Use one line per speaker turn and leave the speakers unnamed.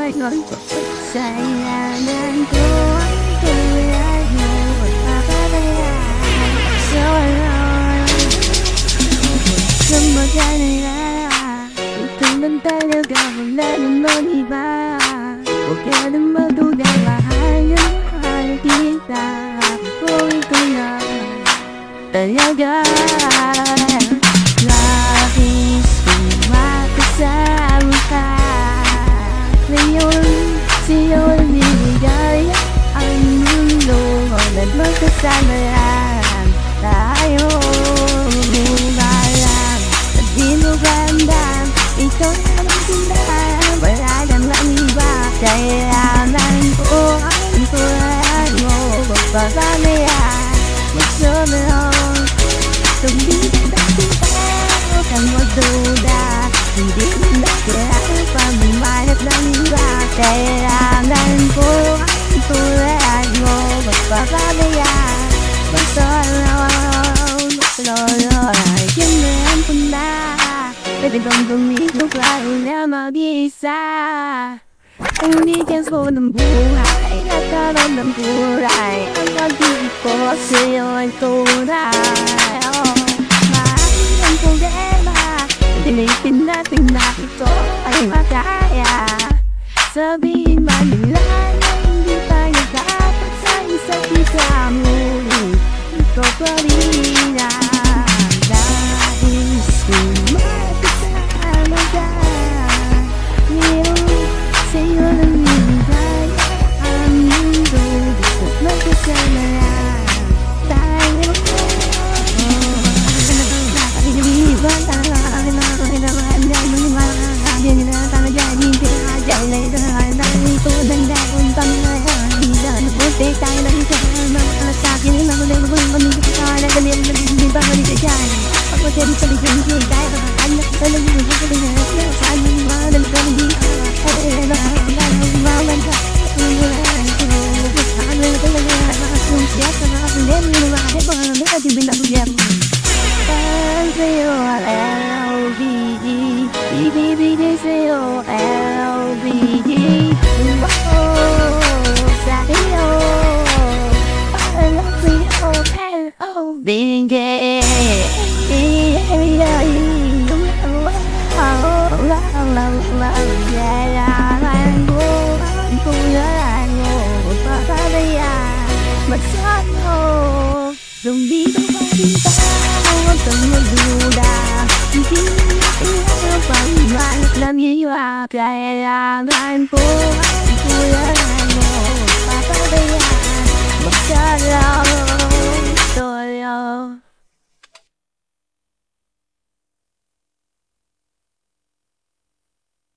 phải nói Sai là nên tối tôi đã ngủ và có đây là rồi Sớm một ngày này là Từng bên tay đều gặp một lần nó đi ba. Một cái đêm mơ tu đẹp và hai đứa hai đi ra Vô tôi là Tình yêu gái magkasamayan Tayo anh At di mo gandang Ikaw na lang tindahan Wala nang lang iba Kailangan ko ang tulan mo Pagpapalayan Magsunod Tumigil na kita Huwag kang magduda và mình kailangan pamimayat ng iba Kailangan Pwede bang tumigil lalo na mag-isa Hindi ka sa ng buhay Nagkaroon ng buhay Ang pag-ibig ko sa'yo ay tunay oh, Maraming ang problema Tinipin natin na ito ay makaya Sabihin man nila na hindi tayo dapat sa isa't isa Ngunit ito pa rin pinakadyan na ito Dahil ito Danda kong tangayan Hindi na nabuti tayo lang isa Mga alas sa akin Yung mga ulit Mga pamilya ko Kaya nagalit Hindi ba mali ka dyan Ako siya di pala dyan Hindi tayo Kakakanya Talagang yung mga kalinya Saan yung mga Dalagang hindi ka Ay ay ay Being gay, Magsano Lumito pa rin tayo Huwag kang magduda Hindi Camino a traer a Blanco.